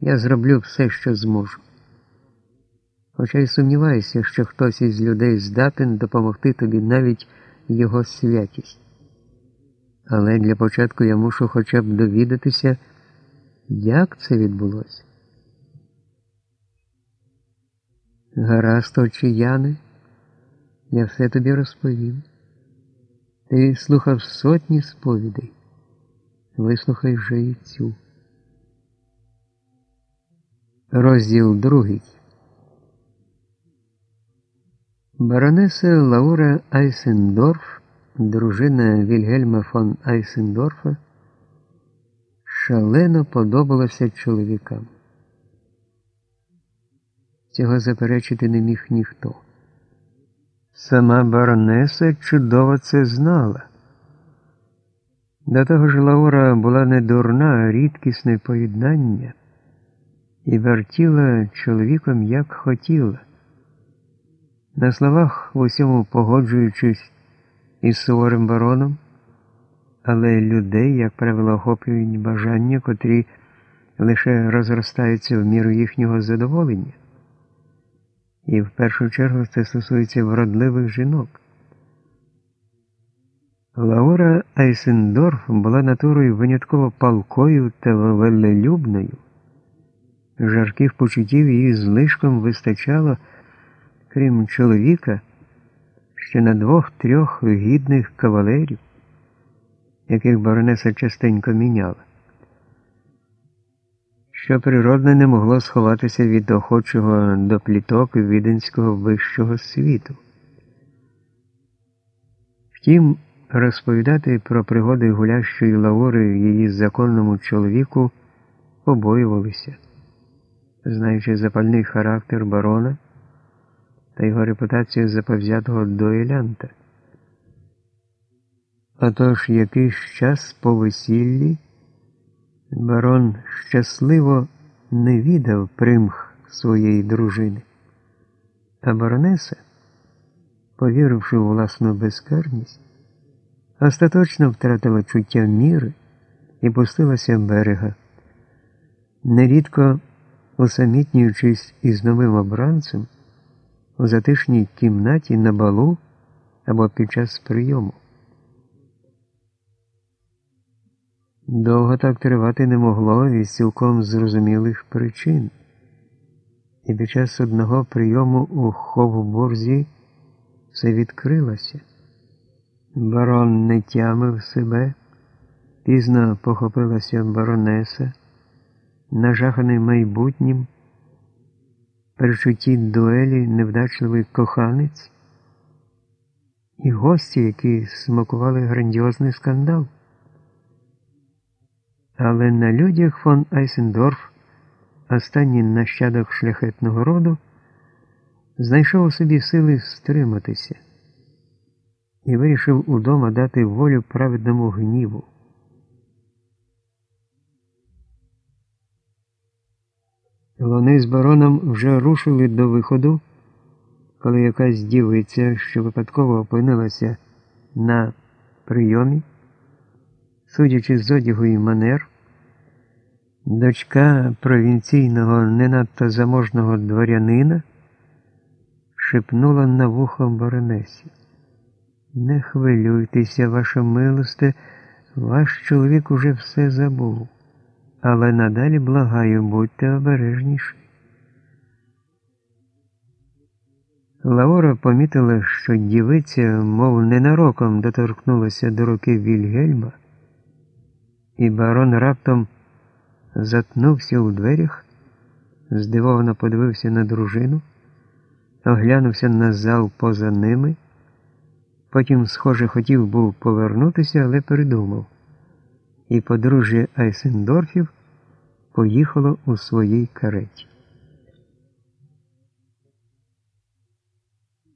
Я зроблю все, що зможу. Хоча й сумніваюся, що хтось із людей здатен допомогти тобі навіть його святість. Але для початку я мушу хоча б довідатися, як це відбулося. Гаразд, очіяни, я все тобі розповім. Ти слухав сотні сповідей. Вислухай вже і цю. Розділ другий. Баронеса Лаура Айсендорф, дружина Вільгельма фон Айсендорфа, шалено подобалася чоловікам. Цього заперечити не міг ніхто. Сама баронеса чудово це знала. До того ж Лаура була не дурна, а рідкісне поєднання і вертіла чоловіком як хотіла. На словах в усьому погоджуючись із суворим бароном, але людей, як правило, охоплюють бажання, котрі лише розростаються в міру їхнього задоволення. І в першу чергу це стосується вродливих жінок. Лаура Айсендорф була натурою винятково палкою та велелюбною. Жарких почуттів її злишком вистачало, крім чоловіка, ще на двох-трьох гідних кавалерів, яких баронеса частенько міняла. Що природне не могло сховатися від охочого до пліток віденського вищого світу. Втім, розповідати про пригоди гулящої лавори її законному чоловіку побоювалися, знаючи запальний характер барона та його репутацію заповзятого дуелянта. Отож якийсь час по весіллі барон щасливо не віддав примх своєї дружини, а баронеса, повіривши у власну безкарність, остаточно втратила чуття міри і пустилася берега, нерідко усамітнюючись із новим обранцем у затишній кімнаті на балу або під час прийому. Довго так тривати не могло із цілком зрозумілих причин. І під час одного прийому у Ховбурзі все відкрилося. Барон не тямив себе, пізно похопилася баронеса, нажаханий майбутнім, перечутті дуелі невдачливий коханець і гості, які смакували грандіозний скандал. Але на людях фон Айсендорф, останній нащадок шляхетного роду, знайшов у собі сили стриматися і вирішив удома дати волю праведному гніву. Вони з бароном вже рушили до виходу, коли якась дівиця, що випадково опинилася на прийомі, судячи з одягу і манер, дочка провінційного не надто заможного дворянина шепнула на вухо баронесі. Не хвилюйтеся, ваша милосте, ваш чоловік уже все забув, але надалі благаю, будьте обережніші. Лаура помітила, що дівиця, мов ненароком доторкнулася до руки Вільгельма, і барон раптом затнувся у дверях, здивовано подивився на дружину, оглянувся на зал поза ними. Потім, схоже, хотів був повернутися, але передумав, і подружжя Айсендорфів поїхало у своїй кареті.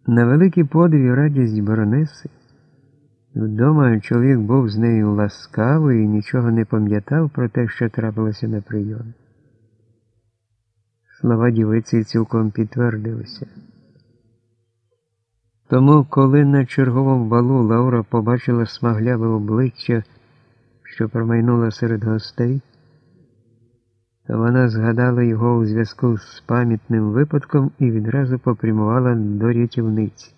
На великий подив і радість баронеси вдома чоловік був з нею ласкавий і нічого не пам'ятав про те, що трапилося на прийомі. Слова дівиці цілком підтвердилися. Тому, коли на черговому балу Лаура побачила смагляве обличчя, що промайнула серед гостей, Вона згадала його у зв'язку з пам'ятним випадком і відразу попрямувала до рятівниці.